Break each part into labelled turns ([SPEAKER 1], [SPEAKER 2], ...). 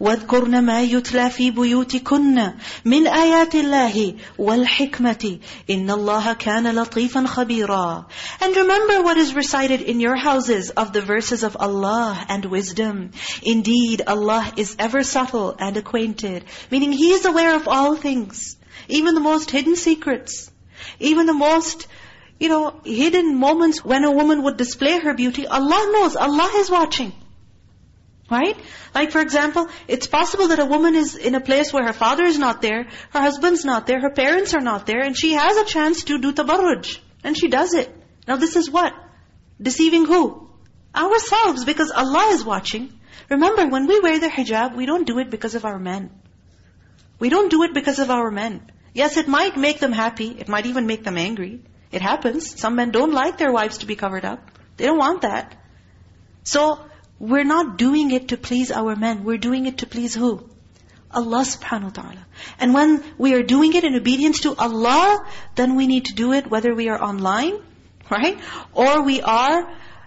[SPEAKER 1] واذكرن ما يتلى في بيوتكن من آيات الله والحكمة إن الله كان لطيفا خبيرا And remember what is recited in your houses of the verses of Allah and wisdom. Indeed, Allah is ever subtle and acquainted. Meaning He is aware of all things. Even the most hidden secrets. Even the most you know, hidden moments when a woman would display her beauty. Allah knows. Allah is watching. Right? Like for example, it's possible that a woman is in a place where her father is not there, her husband's not there, her parents are not there, and she has a chance to do tabarruj. And she does it. Now this is what? Deceiving who? Ourselves, because Allah is watching. Remember, when we wear the hijab, we don't do it because of our men. We don't do it because of our men. Yes, it might make them happy. It might even make them angry. It happens. Some men don't like their wives to be covered up. They don't want that. So we're not doing it to please our men. We're doing it to please who? Allah subhanahu wa ta'ala. And when we are doing it in obedience to Allah, then we need to do it whether we are online, right? Or we are,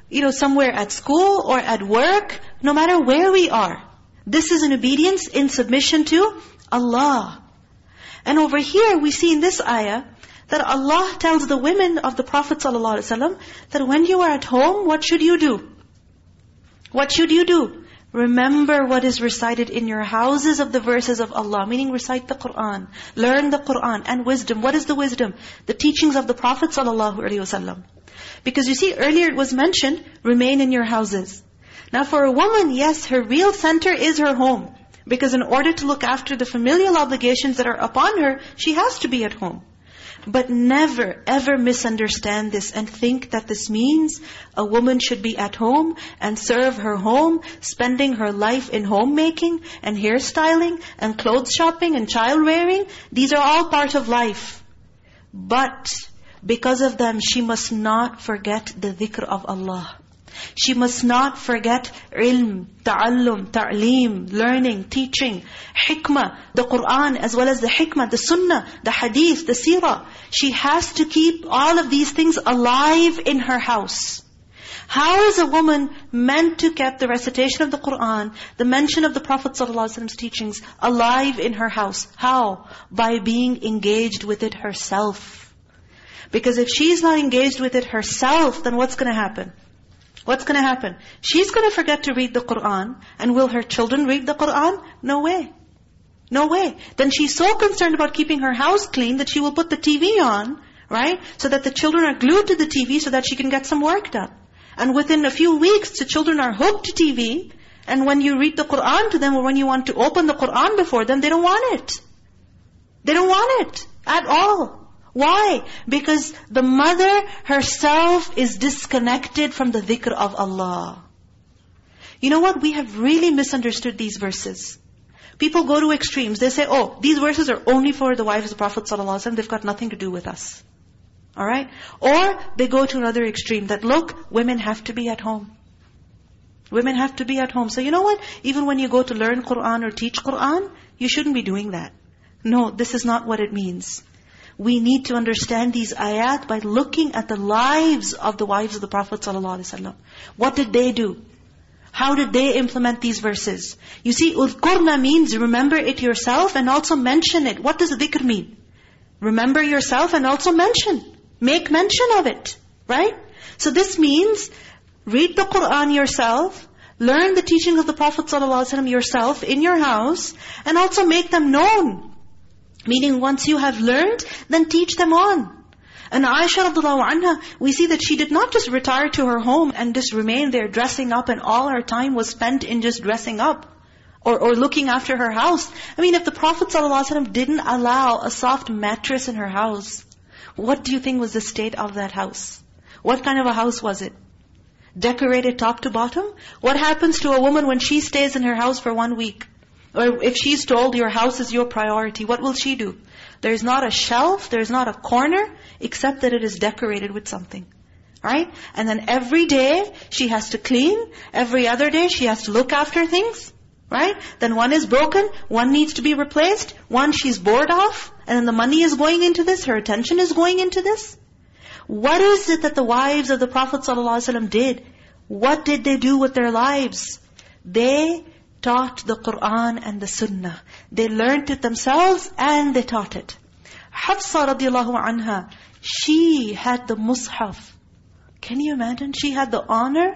[SPEAKER 1] you know, somewhere at school or at work, no matter where we are. This is an obedience in submission to Allah. And over here, we see in this ayah, that Allah tells the women of the Prophet ﷺ, that when you are at home, what should you do? What should you do? Remember what is recited in your houses of the verses of Allah, meaning recite the Qur'an, learn the Qur'an, and wisdom. What is the wisdom? The teachings of the Prophet ﷺ. Because you see, earlier it was mentioned, remain in your houses. Now for a woman, yes, her real center is her home. Because in order to look after the familial obligations that are upon her, she has to be at home. But never, ever misunderstand this and think that this means a woman should be at home and serve her home, spending her life in homemaking and hairstyling and clothes shopping and child rearing. These are all part of life. But because of them, she must not forget the dhikr of Allah. She must not forget ilm, ta'allum, ta'lim, learning, teaching, hikmah, the Qur'an as well as the hikmah, the sunnah, the hadith, the seerah. She has to keep all of these things alive in her house. How is a woman meant to keep the recitation of the Qur'an, the mention of the Prophet ﷺ's teachings alive in her house? How? By being engaged with it herself. Because if she's not engaged with it herself, then what's going to happen? What's going to happen? She's going to forget to read the Qur'an. And will her children read the Qur'an? No way. No way. Then she's so concerned about keeping her house clean that she will put the TV on, right? So that the children are glued to the TV so that she can get some work done. And within a few weeks, the children are hooked to TV. And when you read the Qur'an to them or when you want to open the Qur'an before them, they don't want it. They don't want it at all. Why? Because the mother herself is disconnected from the dhikr of Allah. You know what? We have really misunderstood these verses. People go to extremes. They say, oh, these verses are only for the wives of the Prophet ﷺ. They've got nothing to do with us. All right? Or they go to another extreme that, look, women have to be at home. Women have to be at home. So you know what? Even when you go to learn Qur'an or teach Qur'an, you shouldn't be doing that. No, this is not what it means. We need to understand these ayat by looking at the lives of the wives of the Prophet ﷺ. What did they do? How did they implement these verses? You see, udhkurna means remember it yourself and also mention it. What does dhikr mean? Remember yourself and also mention. Make mention of it. Right? So this means read the Qur'an yourself, learn the teaching of the Prophet ﷺ yourself in your house, and also make them known Meaning once you have learned, then teach them on. And Aisha radiallahu anha, we see that she did not just retire to her home and just remain there dressing up and all her time was spent in just dressing up or, or looking after her house. I mean, if the Prophet ﷺ didn't allow a soft mattress in her house, what do you think was the state of that house? What kind of a house was it? Decorated top to bottom? What happens to a woman when she stays in her house for one week? Or if she's told your house is your priority, what will she do? There's not a shelf, there's not a corner, except that it is decorated with something. Right? And then every day she has to clean, every other day she has to look after things. Right? Then one is broken, one needs to be replaced, one she's bored of, and then the money is going into this, her attention is going into this. What is it that the wives of the Prophet ﷺ did? What did they do with their lives? They taught the Qur'an and the Sunnah. They learned it themselves and they taught it. Hafsa radiallahu anha, she had the mushaf. Can you imagine? She had the honor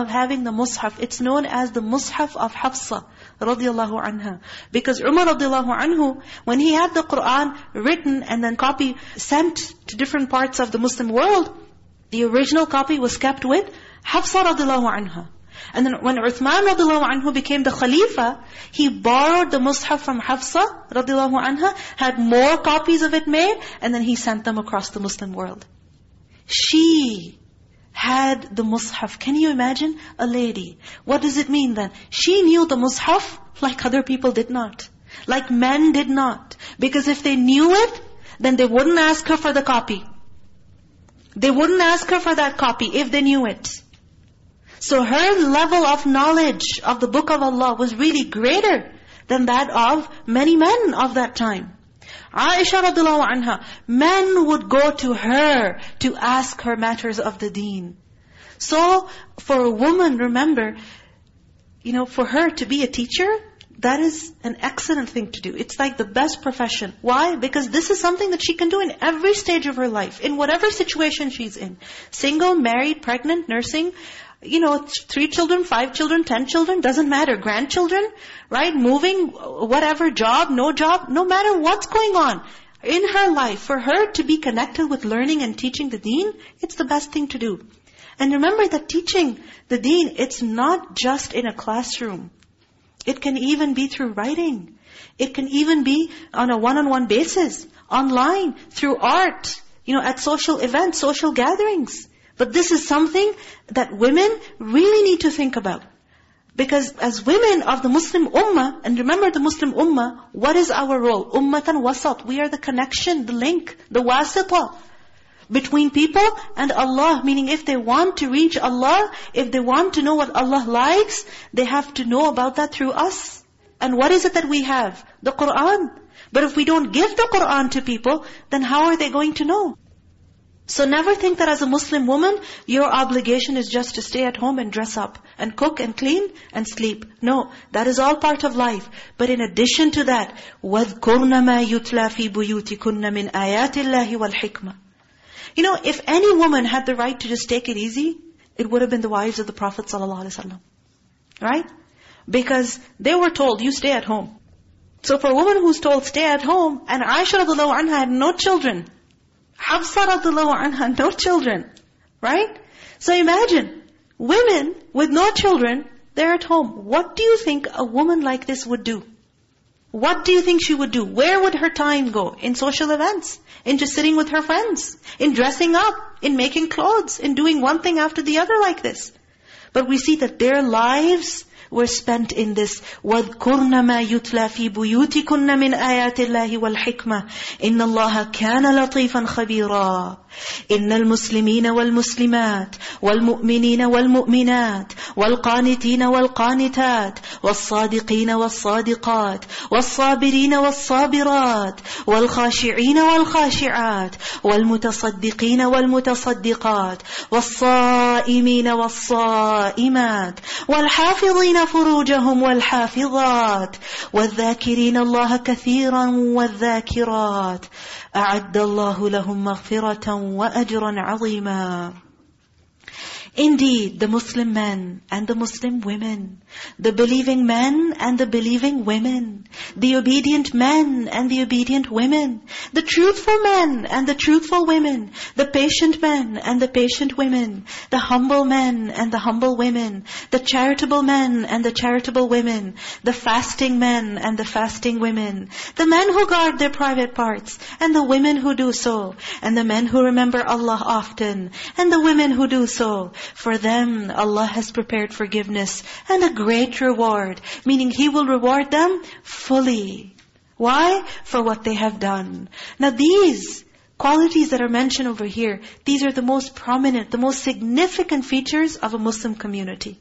[SPEAKER 1] of having the mushaf. It's known as the mushaf of Hafsa radiallahu anha. Because Umar radiallahu anhu, when he had the Qur'an written and then copy sent to different parts of the Muslim world, the original copy was kept with Hafsa radiallahu anha. And then when Uthman radiallahu anhu became the Khalifa, he borrowed the Mus'haf from Hafsa radiallahu anha, had more copies of it made, and then he sent them across the Muslim world. She had the Mus'haf. Can you imagine? A lady. What does it mean then? She knew the Mus'haf like other people did not. Like men did not. Because if they knew it, then they wouldn't ask her for the copy. They wouldn't ask her for that copy if they knew it. So her level of knowledge of the book of Allah was really greater than that of many men of that time. Aisha radhiallahu anha, men would go to her to ask her matters of the deen. So for a woman, remember, you know, for her to be a teacher, that is an excellent thing to do. It's like the best profession. Why? Because this is something that she can do in every stage of her life, in whatever situation she's in. Single, married, pregnant, nursing, you know, three children, five children, ten children, doesn't matter. Grandchildren, right? Moving, whatever job, no job, no matter what's going on in her life, for her to be connected with learning and teaching the deen, it's the best thing to do. And remember that teaching the deen, it's not just in a classroom. It can even be through writing. It can even be on a one-on-one -on -one basis, online, through art, you know, at social events, social gatherings. But this is something that women really need to think about. Because as women of the Muslim ummah, and remember the Muslim ummah, what is our role? Ummatan wasat. We are the connection, the link, the wasita between people and Allah. Meaning if they want to reach Allah, if they want to know what Allah likes, they have to know about that through us. And what is it that we have? The Qur'an. But if we don't give the Qur'an to people, then how are they going to know? So never think that as a Muslim woman, your obligation is just to stay at home and dress up and cook and clean and sleep. No, that is all part of life. But in addition to that, وَذْكُرْنَ مَا يُتْلَى فِي بُيُوتِكُنَّ مِنْ آيَاتِ اللَّهِ وَالْحِكْمَةِ You know, if any woman had the right to just take it easy, it would have been the wives of the Prophet ﷺ. Right? Because they were told, you stay at home. So for a woman who's told, stay at home, and Aisha radiallahu anha had no children, Hafsa radiallahu anha, no children. Right? So imagine, women with no children, they're at home. What do you think a woman like this would do? What do you think she would do? Where would her time go? In social events, in just sitting with her friends, in dressing up, in making clothes, in doing one thing after the other like this. But we see that their lives were spent in this. وَذْكُرْنَ مَا يُتْلَى فِي بُيُوتِكُنَّ مِنْ آيَاتِ اللَّهِ وَالْحِكْمَةِ إِنَّ اللَّهَ كَانَ لَطِيفًا خَبِيرًا إن المسلمين والمسلمات والمؤمنين والمؤمنات والقانتين والقانتات والصادقين والصادقات والصابرين والصابرات والخاشعين والخاشعات والمتصدقين والمتصدقات والصائمين والصائمات والحافظين فروجهم والحافظات والذاكرين الله كثيرا والذاكرات أعد الله لهم مغفرة واجرا عظيما Indeed, the Muslim men and the Muslim women, the believing men and the believing women, the obedient men and the obedient women, the truthful men and the truthful women, the patient men and the patient women, the humble men and the humble women, the charitable men and the charitable women, the fasting men and the fasting women, the men who guard their private parts and the women who do so, and the men who remember Allah often and the women who do so, for them, Allah has prepared forgiveness and a great reward. Meaning He will reward them fully. Why? For what they have done. Now these qualities that are mentioned over here, these are the most prominent, the most significant features of a Muslim community.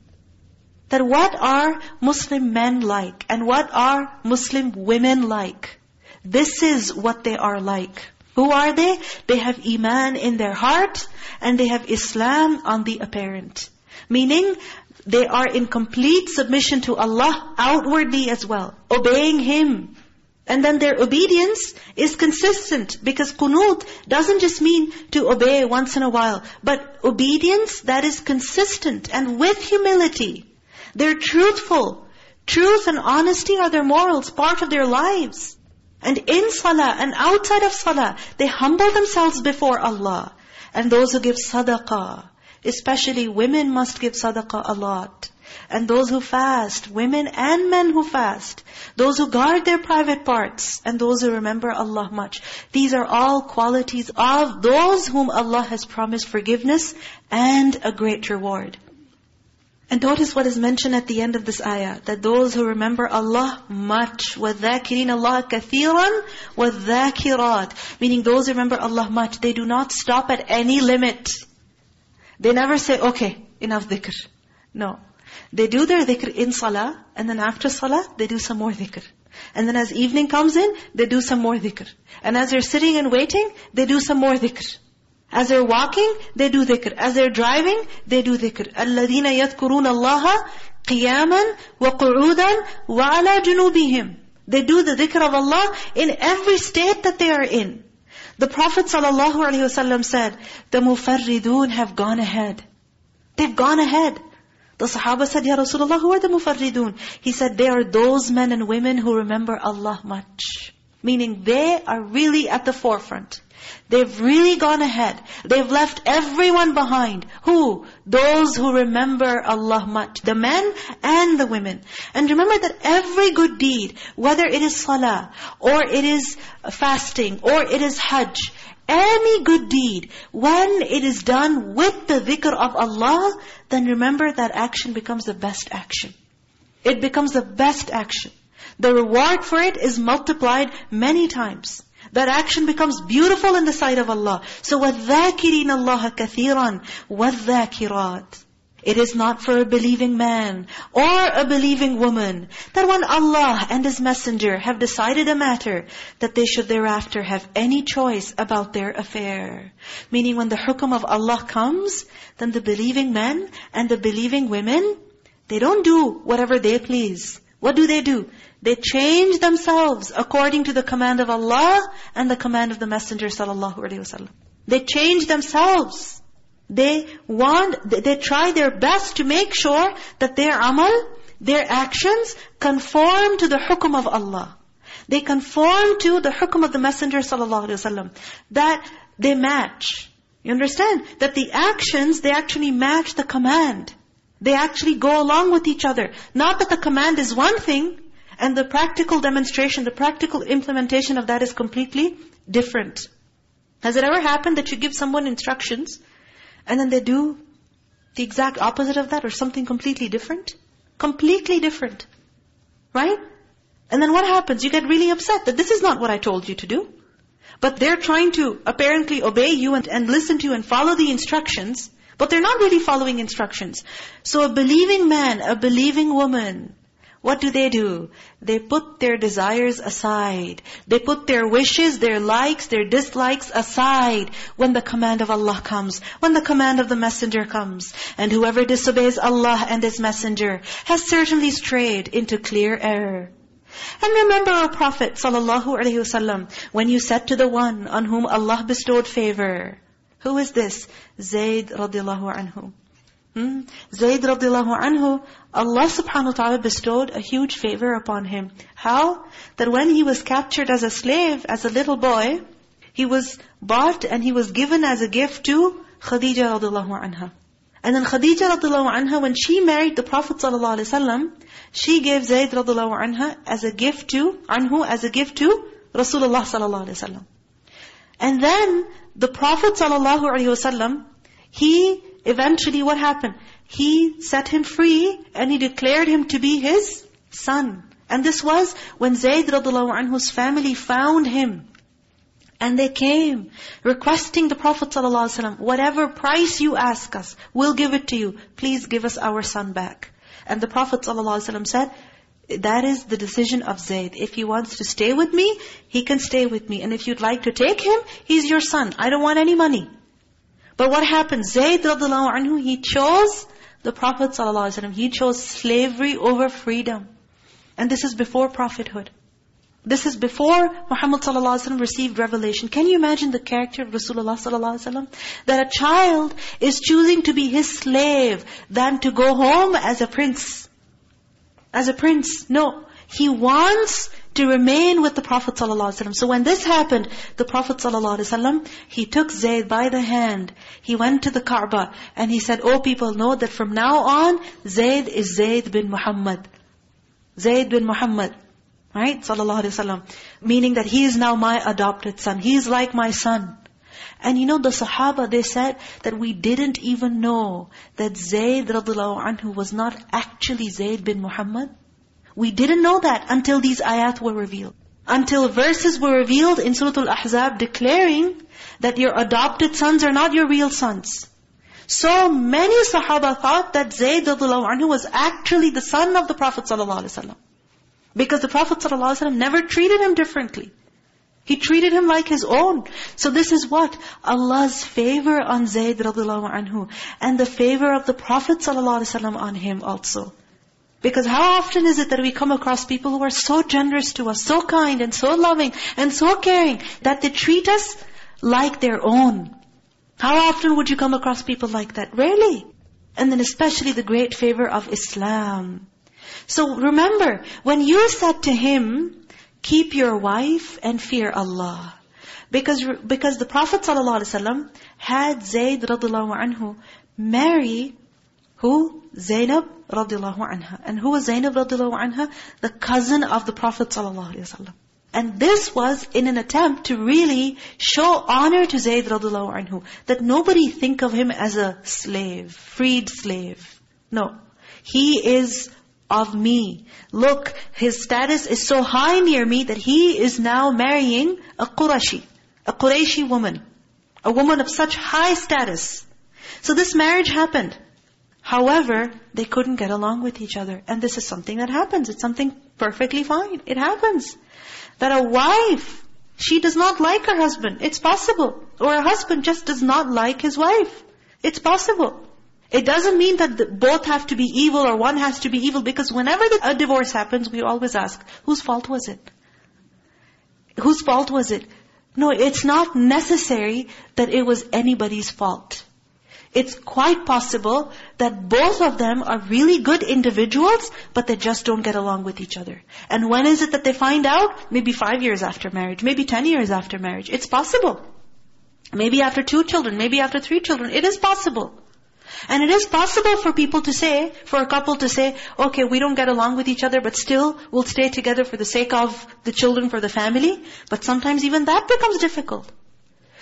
[SPEAKER 1] That what are Muslim men like and what are Muslim women like? This is what they are like. Who are they? They have Iman in their heart and they have Islam on the apparent. Meaning, they are in complete submission to Allah outwardly as well, obeying Him. And then their obedience is consistent because kunut doesn't just mean to obey once in a while, but obedience that is consistent and with humility. They're truthful. Truth and honesty are their morals, part of their lives. And in salah and outside of salah, they humble themselves before Allah. And those who give sadaqah, especially women must give sadaqah a lot. And those who fast, women and men who fast, those who guard their private parts, and those who remember Allah much. These are all qualities of those whom Allah has promised forgiveness and a great reward. And notice what is mentioned at the end of this ayah, that those who remember Allah much, وَذَاكِرِينَ اللَّهَ كَثِيرًا وَذَاكِرَاتٍ Meaning those who remember Allah much, they do not stop at any limit. They never say, okay, enough dhikr. No. They do their dhikr in salah, and then after salah, they do some more dhikr. And then as evening comes in, they do some more dhikr. And as they are sitting and waiting, they do some more dhikr. As they're walking, they do dhikr. As they're driving, they do dhikr. الَّذِينَ يَذْكُرُونَ اللَّهَ قِيَامًا وَقُعُودًا وَعَلَى جُنُوبِهِمْ They do the dhikr of Allah in every state that they are in. The Prophet ﷺ said, the mufarridun have gone ahead. They've gone ahead. The Sahaba said, Ya Rasulullah, who are the mufarridun? He said, they are those men and women who remember Allah much. Meaning they are really at the forefront. They've really gone ahead. They've left everyone behind. Who? Those who remember Allah much. The men and the women. And remember that every good deed, whether it is salah, or it is fasting, or it is hajj, any good deed, when it is done with the dhikr of Allah, then remember that action becomes the best action. It becomes the best action. The reward for it is multiplied many times. That action becomes beautiful in the sight of Allah. So وَالذَّاكِرِينَ اللَّهَ كَثِيرًا وَالذَّاكِرَاتِ It is not for a believing man or a believing woman that when Allah and His Messenger have decided a matter, that they should thereafter have any choice about their affair. Meaning when the hukum of Allah comes, then the believing men and the believing women, they don't do whatever they please. What do they do? They change themselves according to the command of Allah and the command of the Messenger sallallahu alaihi wasallam. They change themselves. They want, they try their best to make sure that their amal, their actions conform to the hukum of Allah. They conform to the hukum of the Messenger sallallahu alaihi wasallam. That they match. You understand? That the actions, they actually match the command. They actually go along with each other. Not that the command is one thing, and the practical demonstration, the practical implementation of that is completely different. Has it ever happened that you give someone instructions, and then they do the exact opposite of that, or something completely different? Completely different. Right? And then what happens? You get really upset that this is not what I told you to do. But they're trying to apparently obey you and, and listen to you and follow the instructions, but they're not really following instructions. So a believing man, a believing woman, what do they do? They put their desires aside. They put their wishes, their likes, their dislikes aside when the command of Allah comes, when the command of the Messenger comes. And whoever disobeys Allah and His Messenger has certainly strayed into clear error. And remember our Prophet ﷺ, when you said to the one on whom Allah bestowed favor, who is this? Zayd radiallahu anhu. Hmm? Zayd radiallahu anhu, Allah subhanahu wa ta'ala bestowed a huge favor upon him. How? That when he was captured as a slave, as a little boy, he was bought and he was given as a gift to Khadija radiallahu anha. And then Khadija radiallahu anha, when she married the Prophet sallallahu alaihi wasallam, she gave Zayd radiallahu anha as a gift to, anhu as a gift to Rasulullah sallallahu alaihi wasallam. And then the Prophet ﷺ, he eventually, what happened? He set him free and he declared him to be his son. And this was when Zayd radiallahu anhu's family found him. And they came requesting the Prophet ﷺ, whatever price you ask us, we'll give it to you. Please give us our son back. And the Prophet ﷺ said, that is the decision of Zayd. If he wants to stay with me, he can stay with me. And if you'd like to take him, he's your son. I don't want any money. But what happened? Zayd radiallahu anhu, he chose the Prophet sallallahu wasallam. He chose slavery over freedom. And this is before prophethood. This is before Muhammad sallallahu wasallam received revelation. Can you imagine the character of Rasulullah wasallam? That a child is choosing to be his slave than to go home as a prince as a prince. No, he wants to remain with the Prophet ﷺ. So when this happened, the Prophet ﷺ, he took Zayd by the hand. He went to the Kaaba and he said, Oh people, know that from now on, Zayd is Zayd bin Muhammad. Zayd bin Muhammad. Right? ﷺ. Meaning that he is now my adopted son. He is like my son. And you know the Sahaba, they said that we didn't even know that Zayd radiallahu anhu was not actually Zayd bin Muhammad. We didn't know that until these ayat were revealed. Until verses were revealed in Surah Al-Ahzab declaring that your adopted sons are not your real sons. So many Sahaba thought that Zayd radiallahu anhu was actually the son of the Prophet sallallahu alaihi wasallam. Because the Prophet ﷺ never treated him differently. He treated him like his own. So this is what? Allah's favor on Zayd radiallahu anhu. And the favor of the Prophet sallallahu alaihi wasallam on him also. Because how often is it that we come across people who are so generous to us, so kind and so loving and so caring, that they treat us like their own. How often would you come across people like that? Rarely. And then especially the great favor of Islam. So remember, when you said to him, keep your wife and fear Allah. Because, because the Prophet wasallam had Zayd radiallahu anhu marry who? Zainab radiallahu anha. And who was Zainab radiallahu anha? The cousin of the Prophet sallallahu wasallam, And this was in an attempt to really show honor to Zayd radiallahu anhu. That nobody think of him as a slave, freed slave. No. He is of me. Look, his status is so high near me that he is now marrying a Qurashi, a Quraishi woman, a woman of such high status. So this marriage happened. However, they couldn't get along with each other. And this is something that happens. It's something perfectly fine. It happens. That a wife, she does not like her husband. It's possible. Or a husband just does not like his wife. It's possible. It doesn't mean that both have to be evil or one has to be evil because whenever a divorce happens, we always ask, whose fault was it? Whose fault was it? No, it's not necessary that it was anybody's fault. It's quite possible that both of them are really good individuals, but they just don't get along with each other. And when is it that they find out? Maybe five years after marriage, maybe ten years after marriage. It's possible. Maybe after two children, maybe after three children. It is possible. And it is possible for people to say, for a couple to say, okay, we don't get along with each other, but still we'll stay together for the sake of the children, for the family. But sometimes even that becomes difficult.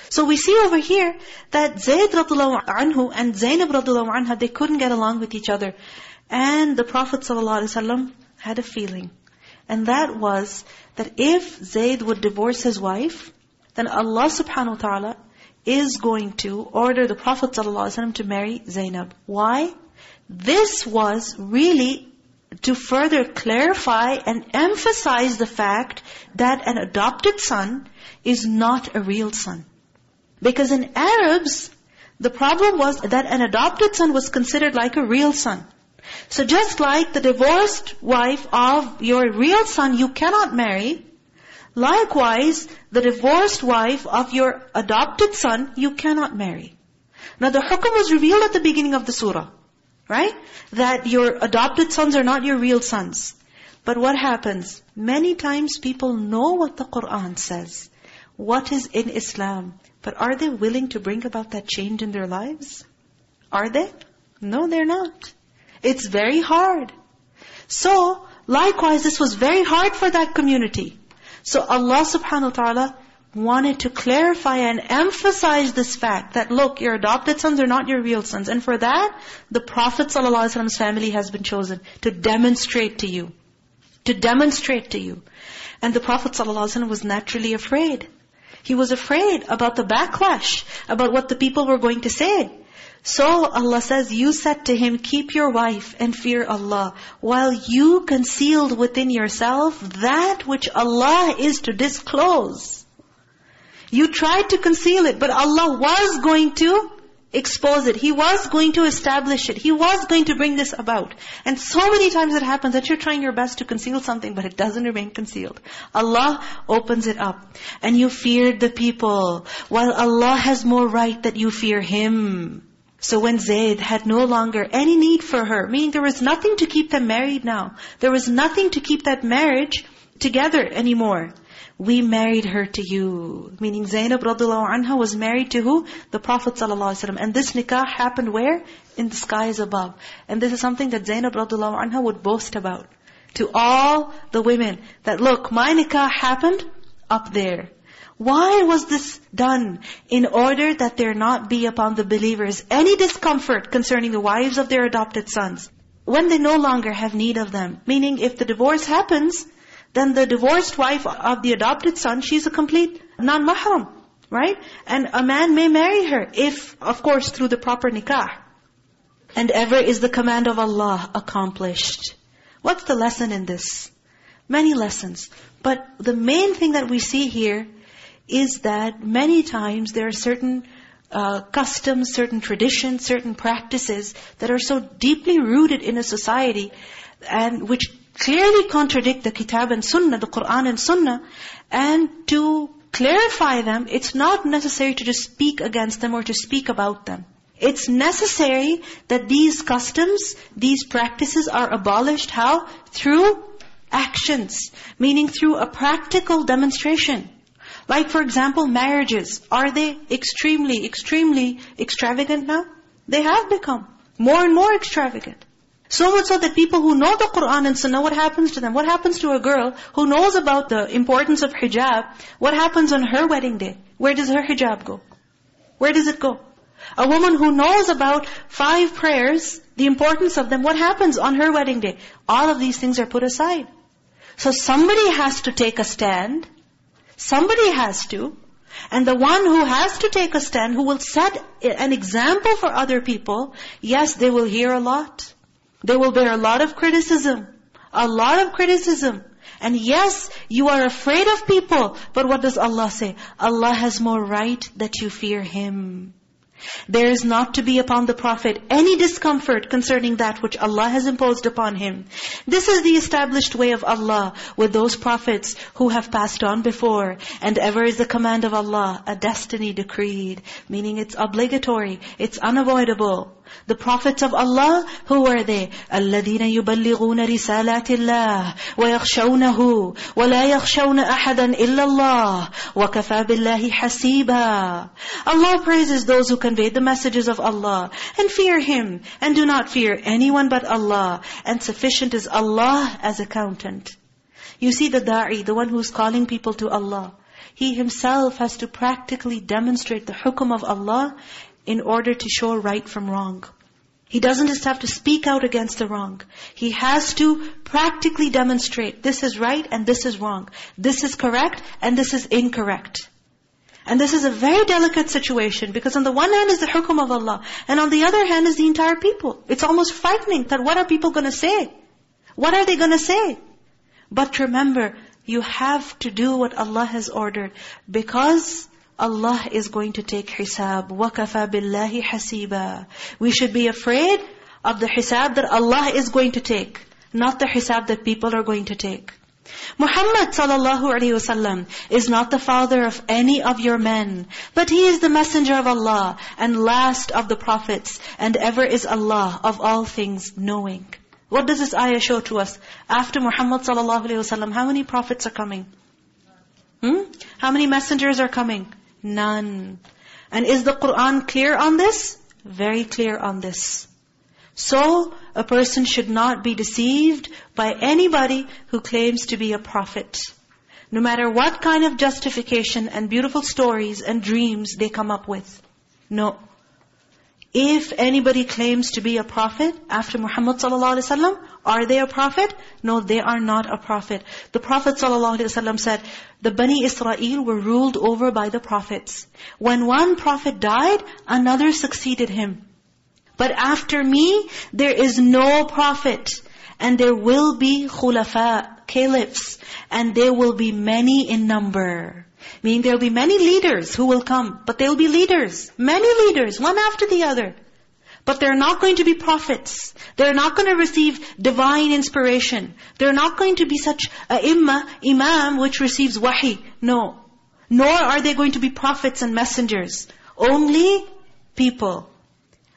[SPEAKER 1] So we see over here that Zayd radiallahu anhu and Zainab radiallahu anha, they couldn't get along with each other. And the Prophet ﷺ had a feeling. And that was that if Zayd would divorce his wife, then Allah subhanahu wa ta'ala is going to order the Prophet ﷺ to marry Zainab. Why? This was really to further clarify and emphasize the fact that an adopted son is not a real son. Because in Arabs, the problem was that an adopted son was considered like a real son. So just like the divorced wife of your real son you cannot marry, Likewise, the divorced wife of your adopted son, you cannot marry. Now the hukum was revealed at the beginning of the surah. Right? That your adopted sons are not your real sons. But what happens? Many times people know what the Qur'an says. What is in Islam. But are they willing to bring about that change in their lives? Are they? No, they're not. It's very hard. So, likewise, this was very hard for that community. So Allah subhanahu wa ta'ala wanted to clarify and emphasize this fact that look, your adopted sons are not your real sons. And for that, the Prophet ﷺ's family has been chosen to demonstrate to you. To demonstrate to you. And the Prophet ﷺ was naturally afraid. He was afraid about the backlash, about what the people were going to say. So Allah says, you said to him, keep your wife and fear Allah, while you concealed within yourself that which Allah is to disclose. You tried to conceal it, but Allah was going to expose it. He was going to establish it. He was going to bring this about. And so many times it happens that you're trying your best to conceal something, but it doesn't remain concealed. Allah opens it up. And you feared the people, while Allah has more right that you fear Him. So when Zayd had no longer any need for her, meaning there was nothing to keep them married now. There was nothing to keep that marriage together anymore. We married her to you. Meaning Zainab radiallahu anha was married to who? The Prophet ﷺ. And this nikah happened where? In the skies above. And this is something that Zainab radiallahu anha would boast about. To all the women. That look, my nikah happened up there. Why was this done? In order that there not be upon the believers any discomfort concerning the wives of their adopted sons, when they no longer have need of them. Meaning if the divorce happens, then the divorced wife of the adopted son, she's a complete non-mahram, right? And a man may marry her if, of course, through the proper nikah. And ever is the command of Allah accomplished. What's the lesson in this? Many lessons. But the main thing that we see here is that many times there are certain uh, customs, certain traditions, certain practices that are so deeply rooted in a society and which clearly contradict the kitab and sunnah, the Qur'an and sunnah. And to clarify them, it's not necessary to just speak against them or to speak about them. It's necessary that these customs, these practices are abolished. How? Through actions. Meaning through a practical demonstration. Like for example, marriages. Are they extremely, extremely extravagant now? They have become more and more extravagant. So much so that people who know the Qur'an and Sunnah, what happens to them? What happens to a girl who knows about the importance of hijab? What happens on her wedding day? Where does her hijab go? Where does it go? A woman who knows about five prayers, the importance of them, what happens on her wedding day? All of these things are put aside. So somebody has to take a stand Somebody has to. And the one who has to take a stand, who will set an example for other people, yes, they will hear a lot. They will bear a lot of criticism. A lot of criticism. And yes, you are afraid of people. But what does Allah say? Allah has more right that you fear Him. There is not to be upon the Prophet any discomfort concerning that which Allah has imposed upon him. This is the established way of Allah with those prophets who have passed on before. And ever is the command of Allah, a destiny decreed. Meaning it's obligatory, it's unavoidable. The prophets of Allah, who were they? الَّذِينَ يُبَلِّغُونَ رِسَالَاتِ اللَّهِ وَيَخْشَوْنَهُ وَلَا يَخْشَوْنَ أَحَدًا إِلَّا اللَّهِ وَكَفَى بِاللَّهِ حَسِيبًا Allah praises those who convey the messages of Allah and fear Him and do not fear anyone but Allah and sufficient is Allah as accountant. You see the da'i, the one who is calling people to Allah. He himself has to practically demonstrate the hukum of Allah in order to show right from wrong. He doesn't just have to speak out against the wrong. He has to practically demonstrate this is right and this is wrong. This is correct and this is incorrect. And this is a very delicate situation because on the one hand is the hukum of Allah and on the other hand is the entire people. It's almost frightening that what are people going to say? What are they going to say? But remember, you have to do what Allah has ordered because Allah is going to take hisab. وَكَفَى بِاللَّهِ حَسِيبًا We should be afraid of the hisab that Allah is going to take, not the hisab that people are going to take. Muhammad sallallahu alaihi wasallam is not the father of any of your men, but he is the messenger of Allah and last of the prophets, and ever is Allah of all things knowing. What does this ayah show to us? After Muhammad sallallahu alaihi wasallam, how many prophets are coming? Hmm? How many messengers are coming? None. And is the Qur'an clear on this? Very clear on this. So, a person should not be deceived by anybody who claims to be a prophet. No matter what kind of justification and beautiful stories and dreams they come up with. No. If anybody claims to be a prophet after Muhammad ﷺ, are they a prophet? No, they are not a prophet. The Prophet ﷺ said, the Bani Israel were ruled over by the prophets. When one prophet died, another succeeded him. But after me, there is no prophet. And there will be khulafa, caliphs. And there will be many in number. Meaning there will be many leaders who will come, but they will be leaders. Many leaders, one after the other. But they're not going to be prophets. They're not going to receive divine inspiration. They're not going to be such i am imma, imam which receives wahi. No. Nor are they going to be prophets and messengers. Only people.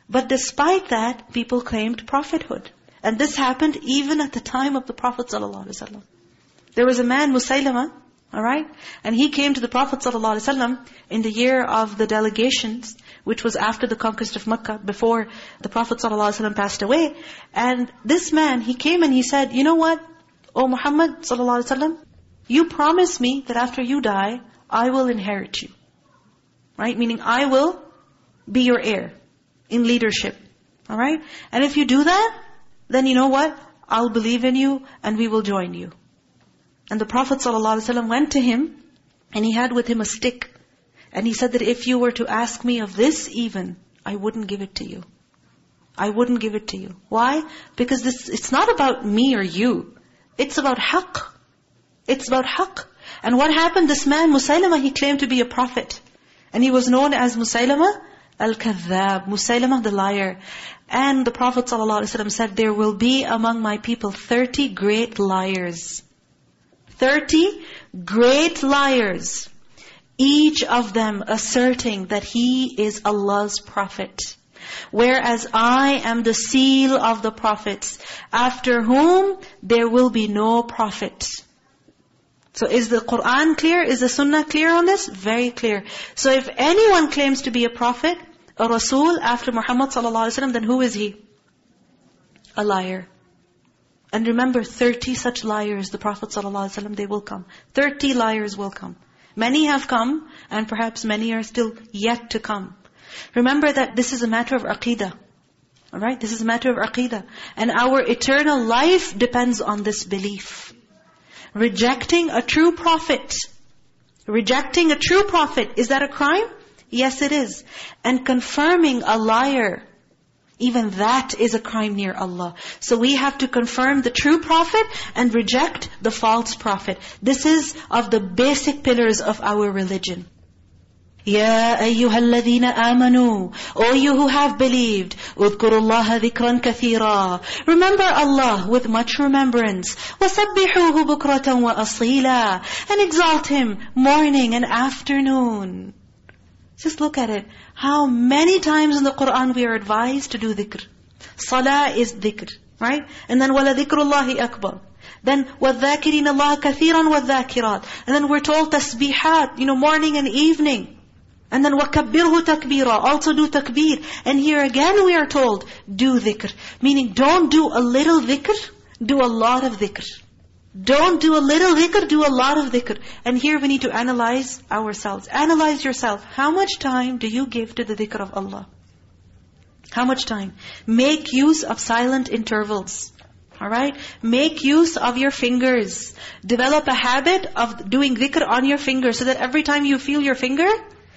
[SPEAKER 1] But despite that, people claimed prophethood. And this happened even at the time of the Prophet ﷺ. There was a man, Musaylama, Alright? And he came to the Prophet ﷺ in the year of the delegations, which was after the conquest of Mecca, before the Prophet ﷺ passed away. And this man, he came and he said, you know what? O Muhammad ﷺ, you promise me that after you die, I will inherit you. Right? Meaning I will be your heir in leadership. Alright? And if you do that, then you know what? I'll believe in you and we will join you. And the Prophet ﷺ went to him and he had with him a stick. And he said that if you were to ask me of this even, I wouldn't give it to you. I wouldn't give it to you. Why? Because this it's not about me or you. It's about haqq. It's about haqq. And what happened? This man, Musaylama, he claimed to be a prophet. And he was known as Musaylama al-Kadhab, Musaylama the liar. And the Prophet ﷺ said, there will be among my people 30 great liars. Thirty great liars, each of them asserting that he is Allah's prophet. Whereas I am the seal of the prophets, after whom there will be no prophet. So is the Qur'an clear? Is the Sunnah clear on this? Very clear. So if anyone claims to be a prophet, a Rasul after Muhammad ﷺ, then who is he? A liar. And remember, 30 such liars, the Prophet ﷺ, they will come. 30 liars will come. Many have come, and perhaps many are still yet to come. Remember that this is a matter of aqidah. Alright, this is a matter of aqidah. And our eternal life depends on this belief. Rejecting a true prophet, rejecting a true prophet, is that a crime? Yes, it is. And confirming a liar, even that is a crime near Allah. So we have to confirm the true prophet and reject the false prophet. This is of the basic pillars of our religion. يَا أَيُّهَا الَّذِينَ آمَنُوا O you who have believed, اذْكُرُوا اللَّهَ ذِكْرًا كَثِيرًا Remember Allah with much remembrance. وَسَبِّحُوهُ بُكْرَةً وَأَصِيلًا And exalt Him morning and afternoon. Just look at it. How many times in the Qur'an we are advised to do dhikr? Salah is dhikr, right? And then ذكر الله akbar. Then وَالذَّاكِرِينَ اللَّهَ كَثِيرًا وَالذَّاكِرَاتِ And then we're told tasbihat, you know, morning and evening. And then وَكَبِّرْهُ تَكْبِيرًا Also do takbir. And here again we are told, do dhikr. Meaning don't do a little dhikr, do a lot of dhikr. Don't do a little dhikr, do a lot of dhikr. And here we need to analyze ourselves. Analyze yourself. How much time do you give to the dhikr of Allah? How much time? Make use of silent intervals. All right? Make use of your fingers. Develop a habit of doing dhikr on your fingers so that every time you feel your finger,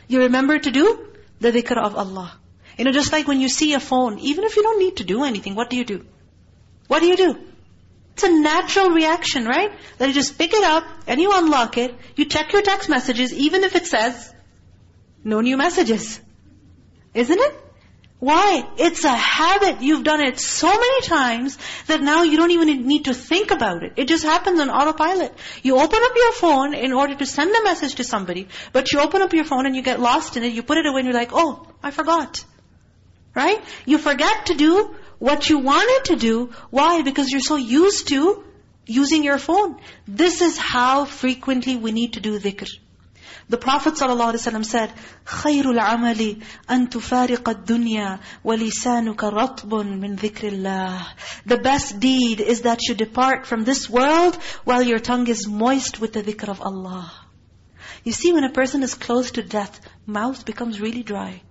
[SPEAKER 1] you remember to do the dhikr of Allah. You know, just like when you see a phone, even if you don't need to do anything, what do you do? What do you do? It's a natural reaction, right? That you just pick it up and you unlock it. You check your text messages even if it says, no new messages. Isn't it? Why? It's a habit. You've done it so many times that now you don't even need to think about it. It just happens on autopilot. You open up your phone in order to send a message to somebody, but you open up your phone and you get lost in it. You put it away and you're like, oh, I forgot. Right? You forget to do what you wanted to do. Why? Because you're so used to using your phone. This is how frequently we need to do dhikr. The Prophet ﷺ said, خَيْرُ الْعَمَلِ أَن تُفَارِقَ الدُّنْيَا وَلِسَانُكَ رَطْبٌ مِّن ذِكْرِ اللَّهِ The best deed is that you depart from this world while your tongue is moist with the dhikr of Allah. You see, when a person is close to death, mouth becomes really dry.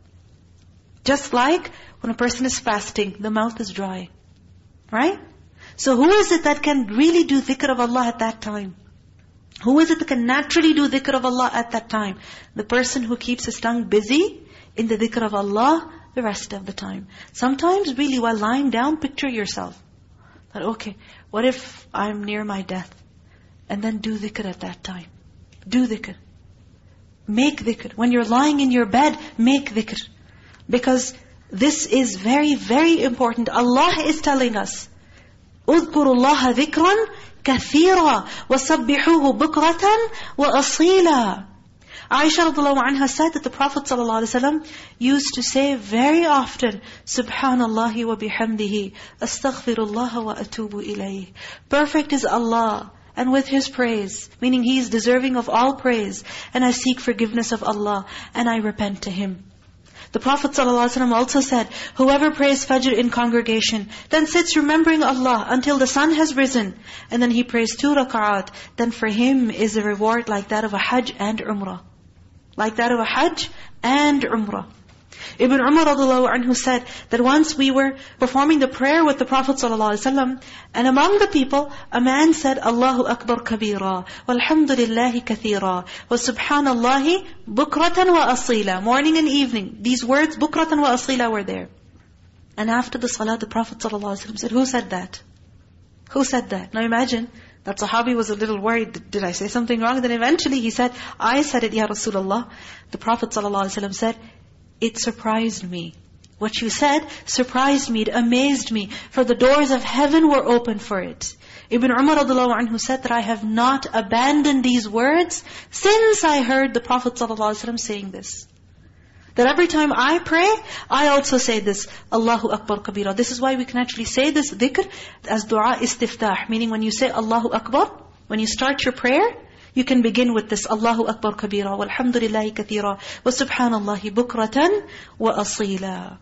[SPEAKER 1] Just like when a person is fasting, the mouth is dry. Right? So who is it that can really do dhikr of Allah at that time? Who is it that can naturally do dhikr of Allah at that time? The person who keeps his tongue busy in the dhikr of Allah the rest of the time. Sometimes really while lying down, picture yourself. That okay, what if I'm near my death? And then do dhikr at that time. Do dhikr. Make dhikr. When you're lying in your bed, make dhikr. Because this is very, very important. Allah is telling us, اذكروا الله ذكرا كثيرا وسبحوه بكرة وأصيلا Aisha radiallahu anha said that the Prophet ﷺ used to say very often, Subhanallah wa bihamdihi, astaghfirullah wa atubu ilayh. Perfect is Allah and with His praise, meaning He is deserving of all praise. And I seek forgiveness of Allah and I repent to Him. The Prophet ﷺ also said, Whoever prays Fajr in congregation, then sits remembering Allah until the sun has risen, and then he prays two rak'at, then for him is a reward like that of a Hajj and Umrah. Like that of a Hajj and Umrah. Ibn Umar radhiallahu anhu said that once we were performing the prayer with the Prophet Wasallam, and among the people, a man said, Allahu Akbar kabira, walhamdulillahi kathira, wa subhanallahi bukratan wa asila. Morning and evening. These words, bukratan wa asila, were there. And after the salah, the Prophet Wasallam said, who said that? Who said that? Now imagine, that Sahabi was a little worried, did I say something wrong? Then eventually he said, I said it, Ya Rasulullah. The Prophet ﷺ said, it surprised me. What you said surprised me, it amazed me. For the doors of heaven were open for it. Ibn Umar anhu said that I have not abandoned these words since I heard the Prophet ﷺ saying this. That every time I pray, I also say this, Allahu Akbar Kabira. This is why we can actually say this dhikr as dua istiftah. Meaning when you say Allahu Akbar, when you start your prayer, you can begin with this, Allahu Akbar kabira, walhamdulillahi kathira, wa subhanallahi bukratan wa asila.